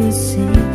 missing